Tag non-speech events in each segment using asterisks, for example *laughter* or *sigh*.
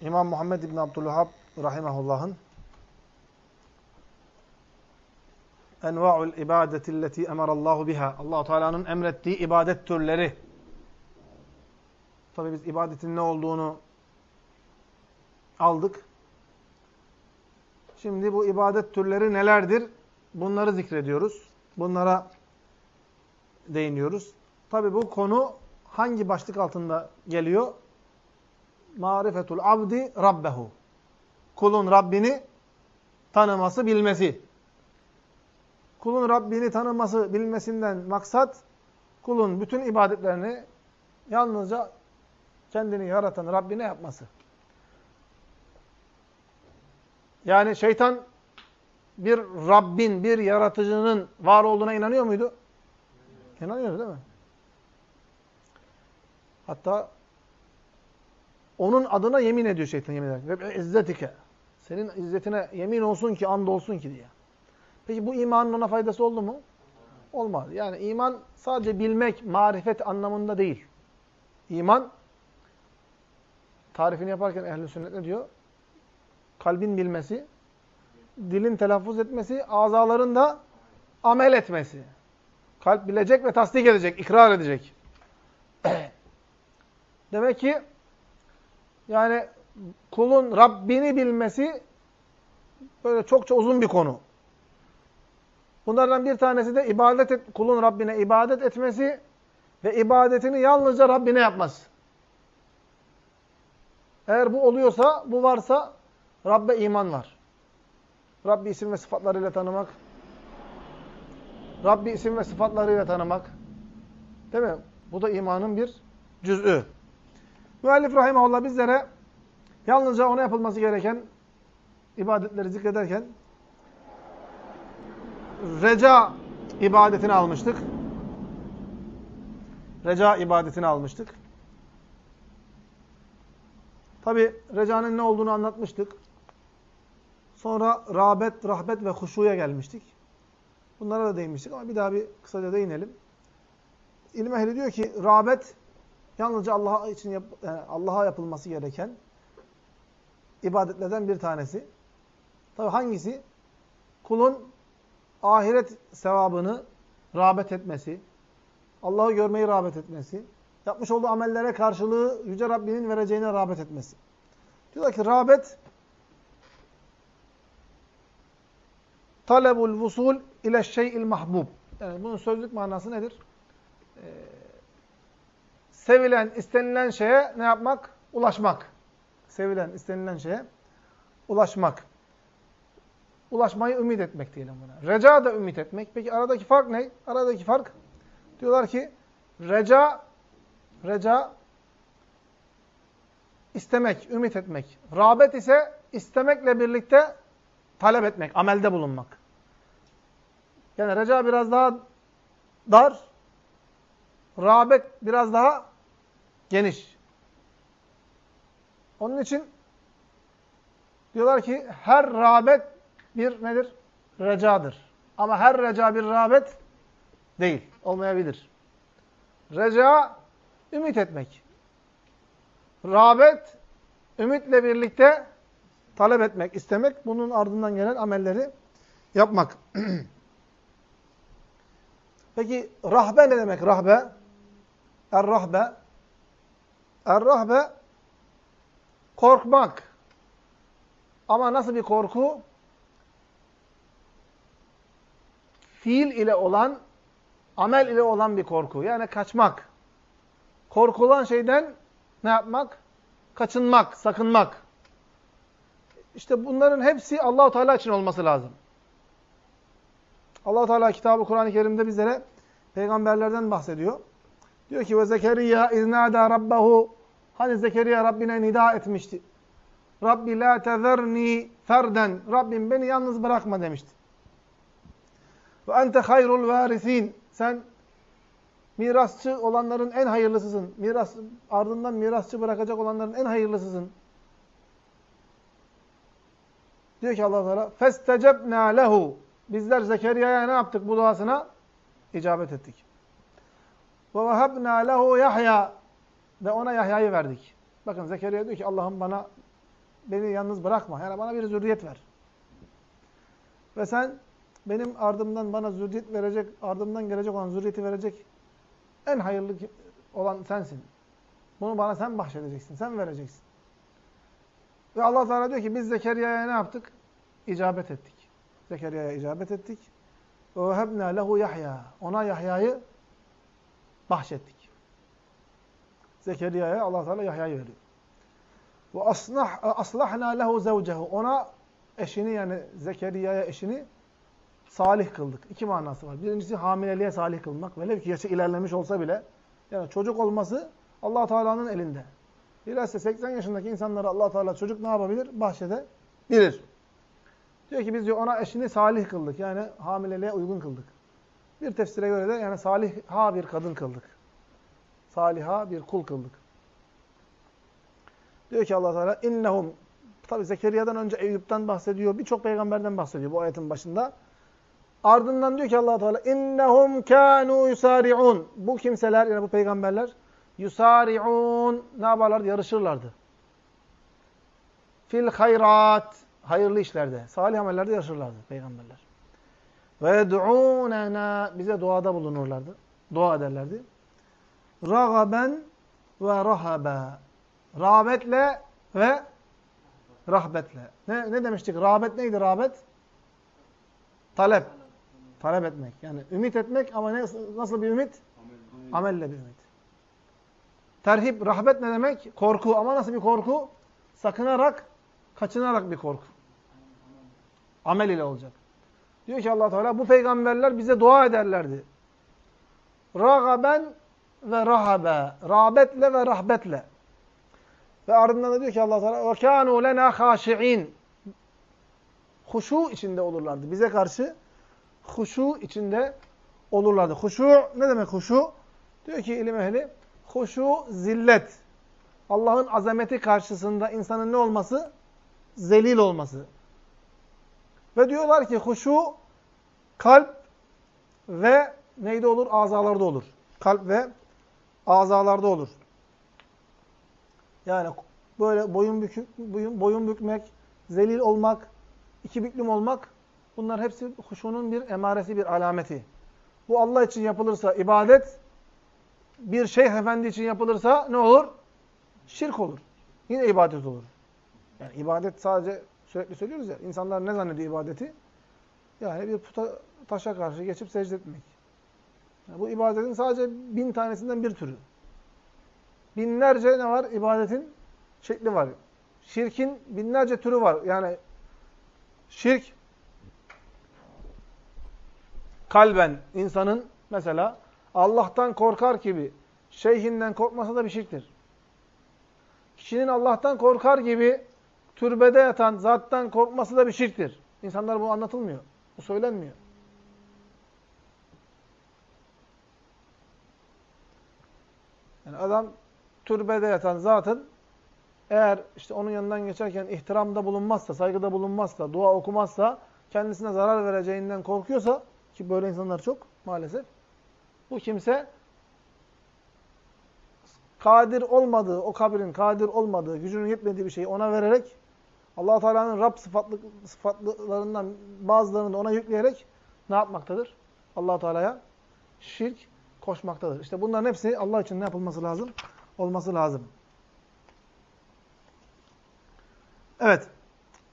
İmam Muhammed İbn Abdülhab rahimehullah'ın Enva'ul ibadetilleti emarallahu biha. Allahu Teala'nın emrettiği ibadet türleri. Tabi biz ibadetin ne olduğunu aldık. Şimdi bu ibadet türleri nelerdir? Bunları zikrediyoruz. Bunlara değiniyoruz. Tabi bu konu hangi başlık altında geliyor? Marifetul abdi rabbehu. Kulun Rabbini tanıması, bilmesi. Kulun Rabbini tanıması, bilmesinden maksat, kulun bütün ibadetlerini yalnızca kendini yaratan Rabbine yapması. Yani şeytan bir Rabbin, bir yaratıcının var olduğuna inanıyor muydu? İnanıyor değil mi? Hatta onun adına yemin ediyor şeytan yemin ederek. Ve. Senin izzetine yemin olsun ki, and olsun ki diye. Peki bu imanın ona faydası oldu mu? Olmadı. Yani iman sadece bilmek, marifet anlamında değil. İman, tarifini yaparken ehl sünnet ne diyor? Kalbin bilmesi, dilin telaffuz etmesi, azaların da amel etmesi. Kalp bilecek ve tasdik edecek, ikrar edecek. *clears throat* Demek ki yani kulun Rabbini bilmesi böyle çokça uzun bir konu. Bunlardan bir tanesi de ibadet et, kulun Rabbine ibadet etmesi ve ibadetini yalnızca Rabbine yapması. Eğer bu oluyorsa, bu varsa Rabbe iman var. Rabbi isim ve sıfatlarıyla tanımak. Rabbi isim ve sıfatlarıyla tanımak. Değil mi? Bu da imanın bir cüz'ü. Müellif rahimahullah bizlere yalnızca ona yapılması gereken ibadetleri zikrederken reca ibadetini almıştık. Reca ibadetini almıştık. Tabi recanın ne olduğunu anlatmıştık. Sonra rağbet, rahbet ve huşuya gelmiştik. Bunlara da değinmiştik ama bir daha bir kısaca değinelim. İlim ehli diyor ki rağbet yalnızca Allah'a için yap, yani Allah'a yapılması gereken ibadetlerden bir tanesi. Tabi hangisi? Kulun ahiret sevabını rağbet etmesi, Allah'ı görmeyi rağbet etmesi, yapmış olduğu amellere karşılığı Yüce Rabbinin vereceğine rağbet etmesi. Diyorlar ki rağbet talebul vusul ile şey'il mahbub. Yani bunun sözlük manası nedir? Ee, sevilen, istenilen şeye ne yapmak? Ulaşmak. Sevilen, istenilen şeye ulaşmak. Ulaşmayı ümit etmek diyelim buna. Reca da ümit etmek. Peki aradaki fark ne? Aradaki fark diyorlar ki reca reca istemek, ümit etmek. Rağbet ise istemekle birlikte talep etmek, amelde bulunmak. Yani reca biraz daha dar, rağbet biraz daha geniş. Onun için diyorlar ki her rağbet bir nedir? Recadır. Ama her reca bir rağbet değil. Olmayabilir. Reca, ümit etmek. Rağbet, ümitle birlikte talep etmek, istemek. Bunun ardından gelen amelleri yapmak. *clears throat* Peki rahbe ne demek rahbe? Er-rahbe. Er-rahbe korkmak. Ama nasıl bir korku? Fiil ile olan, amel ile olan bir korku. Yani kaçmak. Korkulan şeyden ne yapmak? Kaçınmak, sakınmak. İşte bunların hepsi Allahu Teala için olması lazım. Allah Teala kitabı Kur'an-ı Kerim'de bizlere peygamberlerden bahsediyor. Diyor ki ve Zekeriya iznada rabbahu hani Zekeriya Rabbine nida etmişti. Rabbi la tezerni ferden. Rabbim beni yalnız bırakma demişti. Ve ente hayrul varisin. Sen mirasçı olanların en hayırlısısın. Miras ardından mirasçı bırakacak olanların en hayırlısısın. Diyor ki Allah Teala festecebna lehu. Bizler Zekeriya'ya ne yaptık bu duasına? İcabet ettik. Ve vehabna lehu Yahya ve ona Yahya'yı verdik. Bakın Zekeriya diyor ki Allah'ım bana beni yalnız bırakma. Yani bana bir zürriyet ver. Ve sen benim ardımdan bana zürriyet verecek, ardımdan gelecek olan zürriyeti verecek en hayırlı olan sensin. Bunu bana sen bahşedeceksin, sen vereceksin. Ve Allah Teala diyor ki biz Zekeriya'ya ne yaptık? İcabet ettik. Zekeriya'ya icabet ettik. Vehebna lehu Yahya. Ona Yahya'yı bahşettik. Zekeriya'ya Allah Teala Yahya'yı veriyor. Ve aslah aslahna lehu zevcehu. Ona eşini yani Zekeriya'ya eşini salih kıldık. İki manası var. Birincisi hamileliğe salih kılmak. Velev ki yaşı ilerlemiş olsa bile yani çocuk olması Allah Teala'nın elinde. Bilhassa 80 yaşındaki insanlara Allah Teala çocuk ne yapabilir? Bahşedebilir. Diyor ki biz diyor ona eşini salih kıldık. Yani hamileliğe uygun kıldık. Bir tefsire göre de yani saliha bir kadın kıldık. Saliha bir kul kıldık. Diyor ki Allah Teala innehum tabi Zekeriya'dan önce Eyüp'ten bahsediyor. Birçok peygamberden bahsediyor bu ayetin başında. Ardından diyor ki Allah Teala innehum kanu yusari'un. Bu kimseler yani bu peygamberler yusari'un ne yaparlardı? Yarışırlardı. Fil hayrat hayırlı işlerde, salih amellerde yarışırlardı peygamberler. Ve yed'ûnena bize duada bulunurlardı. Dua ederlerdi. Ragaben ve rahabe. Rağbetle ve rahbetle. Ne, ne demiştik? Rağbet neydi rağbet? Talep. Talep etmek. Yani ümit etmek ama ne, nasıl bir ümit? Amelle bir ümit. Terhip, rahbet ne demek? Korku. Ama nasıl bir korku? Sakınarak, kaçınarak bir korku. Amel ile olacak. Diyor ki allah Teala bu peygamberler bize dua ederlerdi. Ragaben ve rahabe. Rağbetle ve rahbetle. Ve ardından da diyor ki allah Teala وَكَانُوا لَنَا خَاشِعِينَ Huşu içinde olurlardı. Bize karşı huşu içinde olurlardı. Huşu ne demek huşu? Diyor ki ilim ehli huşu zillet. Allah'ın azameti karşısında insanın ne olması? Zelil olması. Ve diyorlar ki huşu kalp ve neyde olur? Azalarda olur. Kalp ve azalarda olur. Yani böyle boyun, bükük, boyun, boyun bükmek, zelil olmak, iki büklüm olmak bunlar hepsi huşunun bir emaresi, bir alameti. Bu Allah için yapılırsa ibadet, bir şeyh efendi için yapılırsa ne olur? Şirk olur. Yine ibadet olur. Yani ibadet sadece Sürekli söylüyoruz ya. İnsanlar ne zannediyor ibadeti? Yani bir puta, taşa karşı geçip secde etmek. Bu ibadetin sadece bin tanesinden bir türü. Binlerce ne var? İbadetin şekli var. Şirkin binlerce türü var. Yani şirk kalben insanın mesela Allah'tan korkar gibi şeyhinden korkmasa da bir şirktir. Kişinin Allah'tan korkar gibi türbede yatan zattan korkması da bir şirktir. İnsanlar bu anlatılmıyor. Bu söylenmiyor. Yani adam türbede yatan zatın eğer işte onun yanından geçerken ihtiramda bulunmazsa, saygıda bulunmazsa, dua okumazsa, kendisine zarar vereceğinden korkuyorsa ki böyle insanlar çok maalesef. Bu kimse kadir olmadığı, o kabrin kadir olmadığı, gücünün yetmediği bir şeyi ona vererek allah Teala'nın Rab sıfatlı, sıfatlarından bazılarını da ona yükleyerek ne yapmaktadır? allah Teala'ya şirk koşmaktadır. İşte bunların hepsi Allah için ne yapılması lazım? Olması lazım. Evet.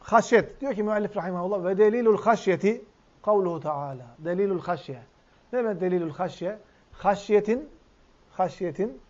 Haşyet. Diyor ki müellif rahimahullah ve delilul haşyeti kavluhu Teala. Delilul haşye. Ne demek delilul haşye? Haşyetin haşyetin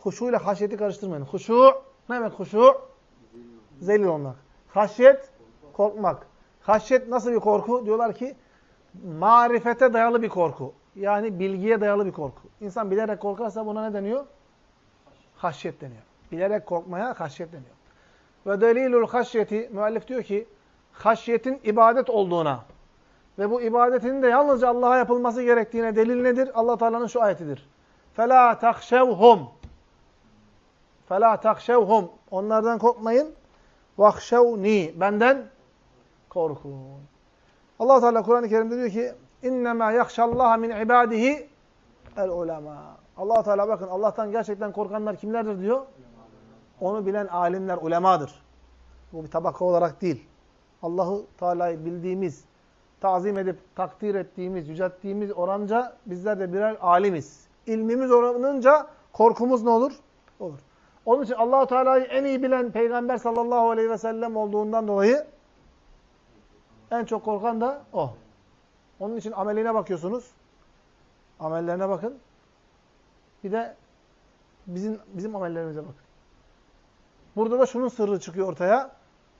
huşu ile haşyeti karıştırmayın. Huşu ne demek huşu? Zelil olmak. Haşyet, korkmak. Haşyet nasıl bir korku? Diyorlar ki marifete dayalı bir korku. Yani bilgiye dayalı bir korku. İnsan bilerek korkarsa buna ne deniyor? Haşyet deniyor. Bilerek korkmaya haşyet deniyor. Ve delilul haşyeti, müellif diyor ki, haşyetin ibadet olduğuna ve bu ibadetin de yalnızca Allah'a yapılması gerektiğine delil nedir? allah Teala'nın şu ayetidir. فَلَا تَخْشَوْهُمْ فَلَا تَخْشَوْهُمْ Onlardan korkmayın. Vahşevni. Benden korkun. Allah Teala Kur'an-ı Kerim'de diyor ki innema yahşallaha min ibadihi el ulema. Allah Teala bakın Allah'tan gerçekten korkanlar kimlerdir diyor? Onu bilen alimler, ulemadır. Bu bir tabaka olarak değil. Allahu Teala'yı bildiğimiz, tazim edip takdir ettiğimiz, yücelttiğimiz oranca bizler de birer alimiz. İlmimiz oranınca korkumuz ne olur? Olur. Onun için Allahu Teala'yı en iyi bilen Peygamber sallallahu aleyhi ve sellem olduğundan dolayı en çok korkan da o. Onun için ameline bakıyorsunuz. Amellerine bakın. Bir de bizim bizim amellerimize bakın. Burada da şunun sırrı çıkıyor ortaya.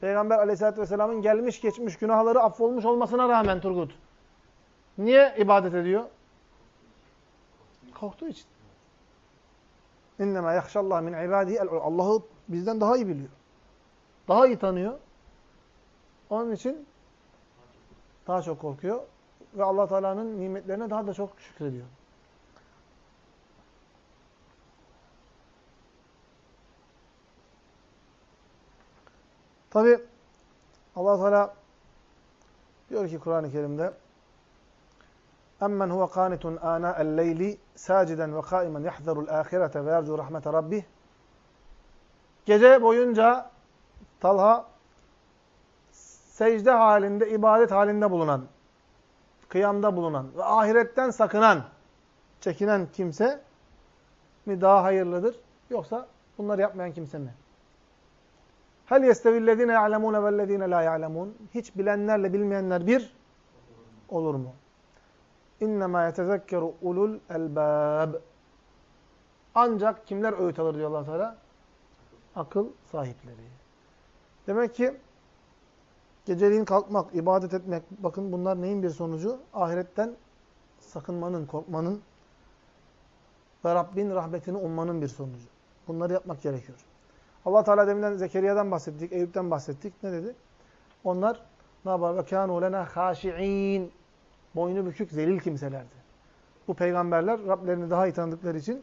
Peygamber aleyhissalatü vesselamın gelmiş geçmiş günahları affolmuş olmasına rağmen Turgut. Niye ibadet ediyor? Korktuğu için. İnnemâ yahşallâh min ibâdihi Allah'ı bizden daha iyi biliyor. Daha iyi tanıyor. Onun için daha çok korkuyor ve Allah Teala'nın nimetlerine daha da çok şükrediyor. Tabi Allah Teala diyor ki Kur'an-ı Kerim'de kanitun ana'el leyli saciden ve kaimen yahzarul ahirete ve yercu rahmete rabbih Gece boyunca Talha secde halinde, ibadet halinde bulunan, kıyamda bulunan ve ahiretten sakınan, çekinen kimse mi daha hayırlıdır? Yoksa bunları yapmayan kimse mi? Hel yestevillezine ya'lemune vellezine la ya'lemun. Hiç bilenlerle bilmeyenler bir olur mu? İnnemâ yetezekkeru ulul elbâb. Ancak kimler öğüt alır diyor allah Teala? Akıl sahipleri. Demek ki geceliğin kalkmak, ibadet etmek, bakın bunlar neyin bir sonucu? Ahiretten sakınmanın, korkmanın ve Rabbin rahmetini ummanın bir sonucu. Bunları yapmak gerekiyor. Allah Teala deminden Zekeriya'dan bahsettik, Eyüp'ten bahsettik. Ne dedi? Onlar ne yapar? Kânû lenâ khâşi'în. Boynu bükük, zelil kimselerdi. Bu peygamberler Rablerini daha iyi tanıdıkları için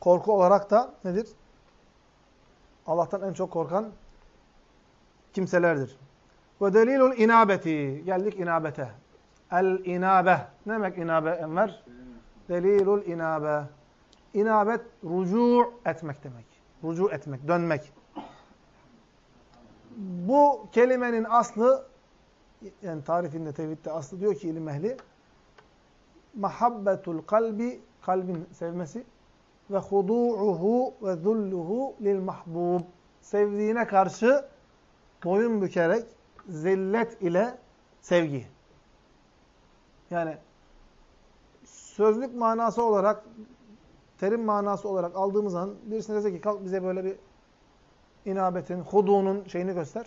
korku olarak da nedir? Allah'tan en çok korkan kimselerdir. Ve delilul inabeti. Geldik inabete. El inabe. Ne demek inabe Enver? Delilul inabe. İnabet rucu etmek demek. Rucu etmek, dönmek. Bu kelimenin aslı yani tarifinde, tevhidde aslı diyor ki ilim ehli mahabbetul kalbi kalbin sevmesi ve hudu'uhu ve zulluhu lil mahbub sevdiğine karşı boyun bükerek zillet ile sevgi. Yani sözlük manası olarak terim manası olarak aldığımız zaman birisine dese ki kalk bize böyle bir inabetin, huduğunun şeyini göster.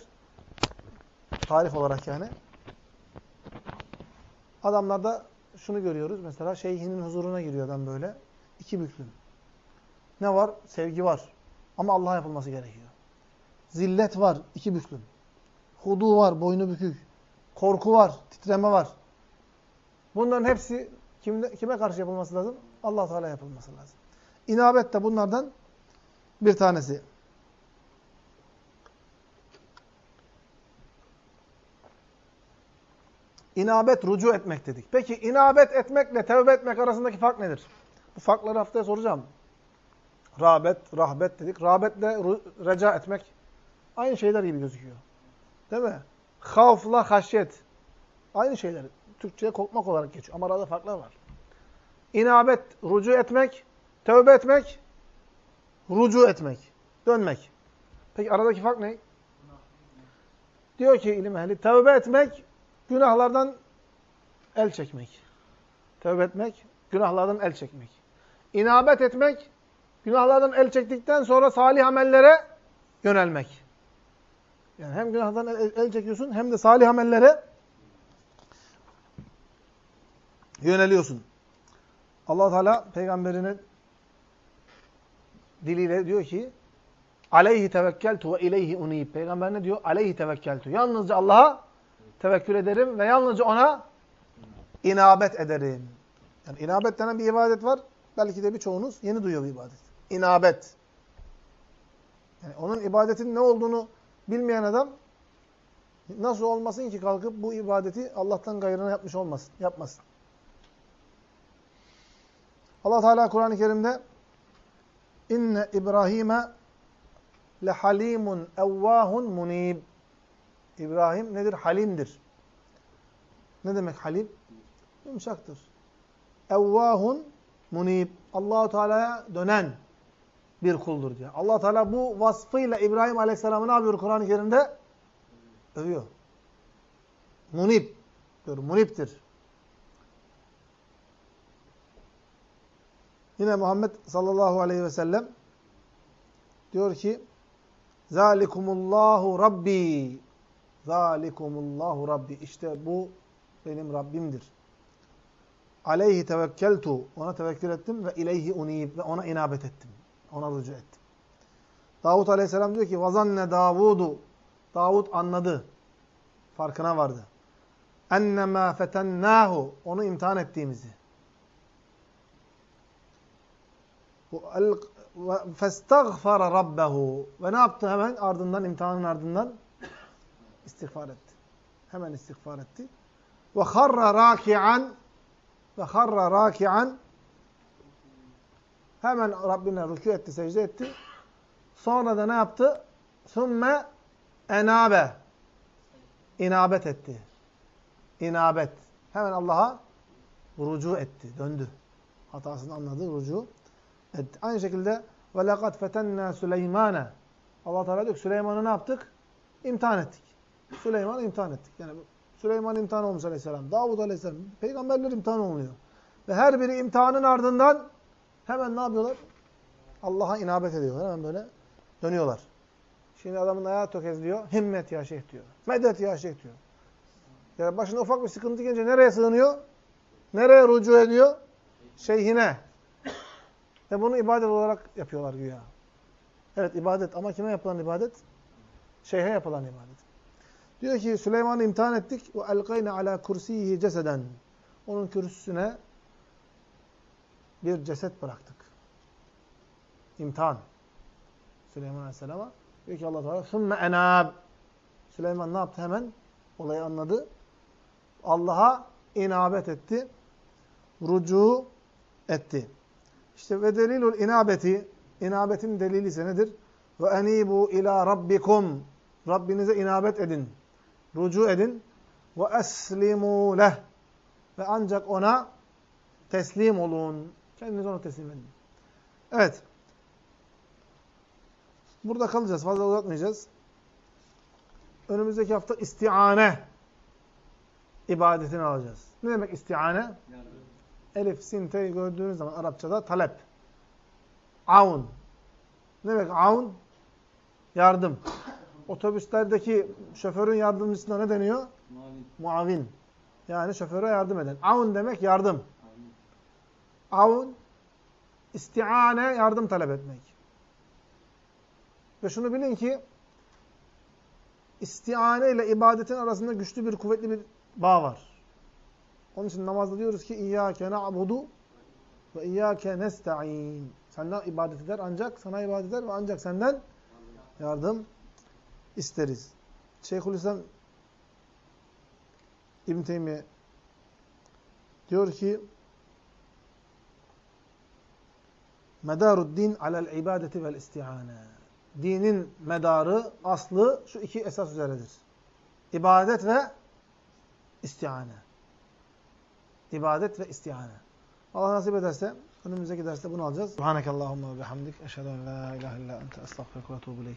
Tarif olarak yani. Adamlarda şunu görüyoruz. Mesela şeyhinin huzuruna giriyor adam böyle. iki büklüm. Ne var? Sevgi var. Ama Allah'a yapılması gerekiyor. Zillet var. iki büklüm. Hudu var. Boynu bükük. Korku var. Titreme var. Bunların hepsi kimde, kime karşı yapılması lazım? Allah Teala yapılması lazım. İnabet de bunlardan bir tanesi. İnabet, rucu etmek dedik. Peki inabet etmekle tevbe etmek arasındaki fark nedir? Bu farkları haftaya soracağım. Rağbet, rahbet dedik. Rağbetle reca etmek aynı şeyler gibi gözüküyor. Değil mi? Havfla haşyet. Aynı şeyler. Türkçe'ye korkmak olarak geçiyor. Ama arada farklar var. İnabet, rucu etmek, tövbe etmek, rucu etmek, dönmek. Peki aradaki fark ne? Diyor ki ilim ehli, tövbe etmek, günahlardan el çekmek. Tövbe etmek, günahlardan el çekmek. İnabet etmek, günahlardan el çektikten sonra salih amellere yönelmek. Yani hem günahdan el, çekiyorsun hem de salih amellere yöneliyorsun. Allah Teala peygamberinin diliyle diyor ki aleyhi tevekkeltu ve ileyhi unib. Peygamber ne diyor? Aleyhi tevekkeltu. Yalnızca Allah'a tevekkül ederim ve yalnızca ona inabet ederim. Yani inabet denen bir ibadet var. Belki de birçoğunuz yeni duyuyor bu ibadet. İnabet. Yani onun ibadetin ne olduğunu bilmeyen adam nasıl olmasın ki kalkıp bu ibadeti Allah'tan gayrına yapmış olmasın, yapmasın. Allah Teala Kur'an-ı Kerim'de inne İbrahim'e lehalimun evvahun munib. İbrahim nedir? Halimdir. Ne demek halim? Yumuşaktır. Evvahun munib. Allahu Teala'ya dönen bir kuldur diyor. Allah Teala bu vasfıyla İbrahim Aleyhisselam'ı ne yapıyor Kur'an-ı Kerim'de? Övüyor. Munib diyor. Muniptir. Yine Muhammed sallallahu aleyhi ve sellem diyor ki Zalikumullahu Rabbi Zalikumullahu Rabbi İşte bu benim Rabbimdir. Aleyhi tevekkeltu ona tevekkül ettim ve ileyhi unib ve ona inabet ettim. Ona rücu ettim. Davut aleyhisselam diyor ki vazanne Davudu. Davut anladı. Farkına vardı. Ennemâ fetennahu. Onu imtihan ettiğimizi. Festagfara rabbehu. Ve ne yaptı hemen? Ardından, imtihanın ardından istiğfar etti. Hemen istiğfar etti. Ve harra raki'an ve harra raki'an Hemen Rabbine rükû etti, secde etti. Sonra da ne yaptı? Sümme enabe. İnabet etti. İnabet. Hemen Allah'a rucu etti, döndü. Hatasını anladı, rucu etti. Aynı şekilde ve lekad fetennâ Süleymane. Allah Teala diyor Süleyman'ı ne yaptık? İmtihan ettik. Süleyman'ı imtihan ettik. Yani Süleyman imtihan olmuş aleyhisselam. Davud aleyhisselam. Peygamberler imtihan oluyor. Ve her biri imtihanın ardından hemen ne yapıyorlar? Allah'a inabet ediyorlar. Hemen böyle dönüyorlar. Şimdi adamın ayağı tökezliyor. Himmet ya şeyh diyor. Medet ya şeyh diyor. Yani başına ufak bir sıkıntı gelince nereye sığınıyor? Nereye rucu ediyor? Şeyhine. Ve bunu ibadet olarak yapıyorlar güya. Evet ibadet ama kime yapılan ibadet? Şeyhe yapılan ibadet. Diyor ki Süleyman'ı imtihan ettik. Ve elkayne ala kursiyihi ceseden. Onun kürsüsüne bir ceset bıraktık. İmtihan. Süleyman Aleyhisselam'a. Diyor ki Allah Teala ثُمَّ enab. Süleyman ne yaptı hemen? Olayı anladı. Allah'a inabet etti. Rucu etti. İşte ve delilul inabeti, inabetin delili ise nedir? Ve enibu ila rabbikum. Rabbinize inabet edin. Rucu edin. Ve eslimu leh. Ve ancak ona teslim olun. Kendiniz ona teslim edin. Evet. Burada kalacağız. Fazla uzatmayacağız. Önümüzdeki hafta istiane ibadetini alacağız. Ne demek istiane? Yardım. Elif, sin, te gördüğünüz zaman Arapçada talep. Aun. Ne demek aun? Yardım. Otobüslerdeki şoförün yardımcısına ne deniyor? Muavin. Muavin. Yani şoföre yardım eden. Aun demek yardım. Aun, istiane, yardım talep etmek. Ve şunu bilin ki, istiane ile ibadetin arasında güçlü bir, kuvvetli bir bağ var. Onun için namazda diyoruz ki İyyâke na'budu ve İyyâke nesta'in. Senden ibadet eder ancak sana ibadet eder ve ancak senden yardım isteriz. Şeyhülislam İbn Teymiye diyor ki Medaruddin alel ibadeti vel isti'ane. Dinin medarı, aslı şu iki esas üzeredir. İbadet ve isti'ane ibadet ve istihane. Allah nasip ederse önümüzdeki derste bunu alacağız. Subhanakallahumma ve bihamdik. Eşhedü en la ilahe illa ente estağfirullah ve etûbü.